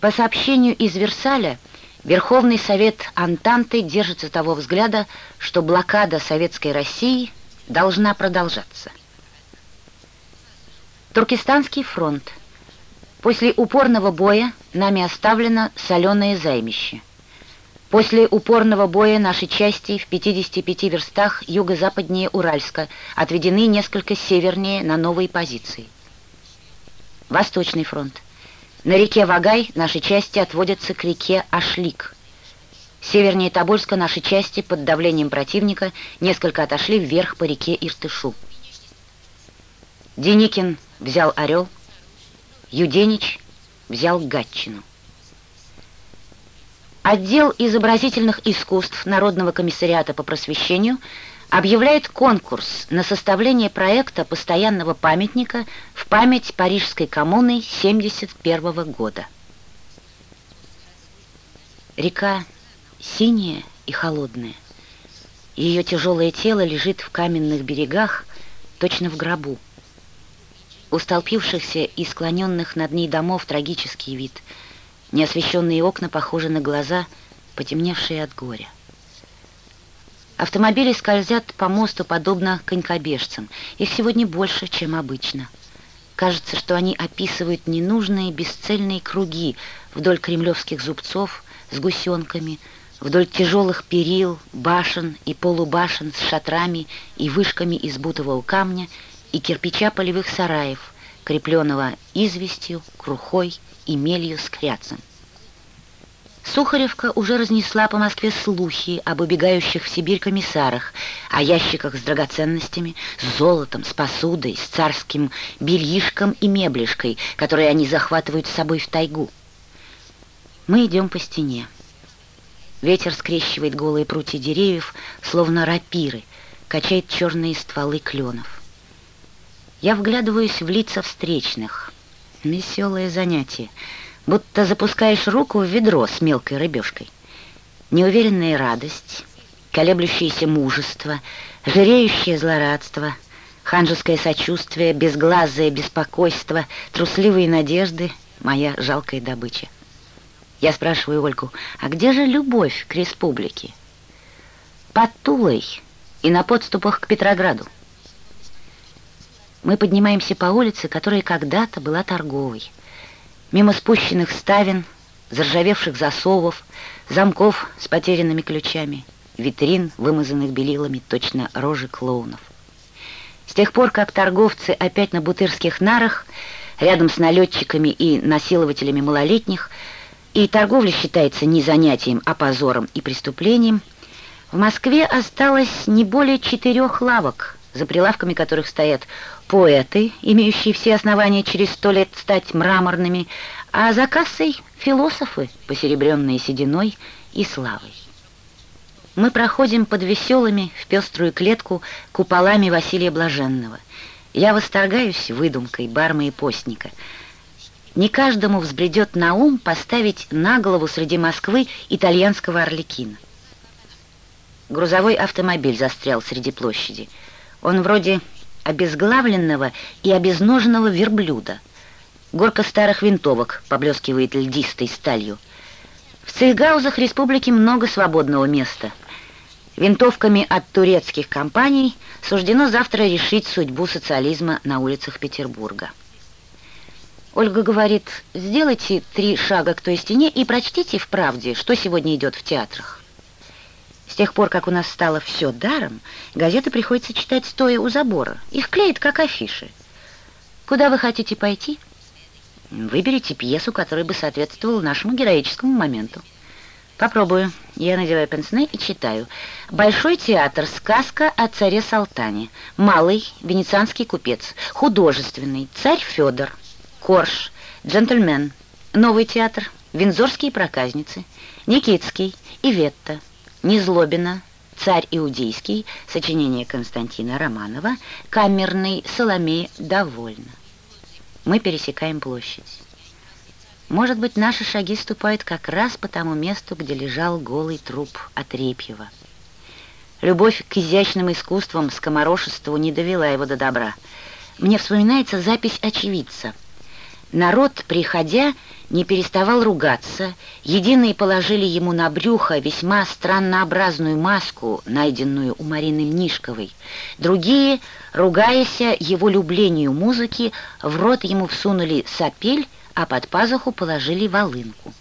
По сообщению из Версаля, Верховный Совет Антанты держится того взгляда, что блокада Советской России должна продолжаться. Туркестанский фронт. После упорного боя нами оставлено соленое займище. После упорного боя наши части в 55 верстах юго-западнее Уральска отведены несколько севернее на новые позиции. Восточный фронт. На реке Вагай наши части отводятся к реке Ашлик. Севернее Тобольска наши части под давлением противника несколько отошли вверх по реке Иртышу. Деникин взял Орел, Юденич взял Гатчину. Отдел изобразительных искусств Народного комиссариата по просвещению объявляет конкурс на составление проекта постоянного памятника в память Парижской коммуны 71 года. Река синяя и холодная. Ее тяжелое тело лежит в каменных берегах, точно в гробу. У столпившихся и склоненных над ней домов трагический вид – Неосвещенные окна похожи на глаза, потемневшие от горя. Автомобили скользят по мосту, подобно конькобежцам. Их сегодня больше, чем обычно. Кажется, что они описывают ненужные бесцельные круги вдоль кремлевских зубцов с гусенками, вдоль тяжелых перил, башен и полубашен с шатрами и вышками из бутового камня и кирпича полевых сараев, крепленного известью, крухой и мелью с кряцем. Сухаревка уже разнесла по Москве слухи об убегающих в Сибирь комиссарах, о ящиках с драгоценностями, с золотом, с посудой, с царским бельишком и меблишкой, которые они захватывают с собой в тайгу. Мы идем по стене. Ветер скрещивает голые прутья деревьев, словно рапиры, качает черные стволы кленов. Я вглядываюсь в лица встречных. Веселое занятие — будто запускаешь руку в ведро с мелкой рыбешкой. Неуверенная радость, колеблющееся мужество, жиреющее злорадство, ханжеское сочувствие, безглазое беспокойство, трусливые надежды — моя жалкая добыча. Я спрашиваю Ольгу, а где же любовь к республике? Под Тулой и на подступах к Петрограду. Мы поднимаемся по улице, которая когда-то была торговой. Мимо спущенных ставен, заржавевших засовов, замков с потерянными ключами, витрин, вымазанных белилами, точно рожи клоунов. С тех пор, как торговцы опять на бутырских нарах, рядом с налетчиками и насилователями малолетних, и торговля считается не занятием, а позором и преступлением, в Москве осталось не более четырех лавок, за прилавками которых стоят поэты, имеющие все основания через сто лет стать мраморными, а за кассой философы, посеребренные сединой и славой. Мы проходим под веселыми в пеструю клетку куполами Василия Блаженного. Я восторгаюсь выдумкой барма и постника. Не каждому взбредет на ум поставить на голову среди Москвы итальянского орликина. Грузовой автомобиль застрял среди площади. Он вроде обезглавленного и обезноженного верблюда. Горка старых винтовок поблескивает льдистой сталью. В цейгаузах республики много свободного места. Винтовками от турецких компаний суждено завтра решить судьбу социализма на улицах Петербурга. Ольга говорит, сделайте три шага к той стене и прочтите в правде, что сегодня идет в театрах. С тех пор, как у нас стало все даром, газеты приходится читать стоя у забора. Их клеят, как афиши. Куда вы хотите пойти? Выберите пьесу, которая бы соответствовала нашему героическому моменту. Попробую. Я надеваю пенсне и читаю. Большой театр. Сказка о царе Салтане. Малый. Венецианский купец. Художественный. Царь Федор. Корж. Джентльмен. Новый театр. Винзорские проказницы. Никитский. Иветта. Незлобина, «Царь Иудейский», сочинение Константина Романова, камерный Соломея довольна. Мы пересекаем площадь. Может быть, наши шаги ступают как раз по тому месту, где лежал голый труп Отрепьева. Любовь к изящным искусствам, скоморошеству не довела его до добра. Мне вспоминается запись очевидца. Народ, приходя, не переставал ругаться. Единые положили ему на брюхо весьма страннообразную маску, найденную у Марины Мнишковой. Другие, ругаясь его люблению музыки, в рот ему всунули сапель, а под пазуху положили волынку.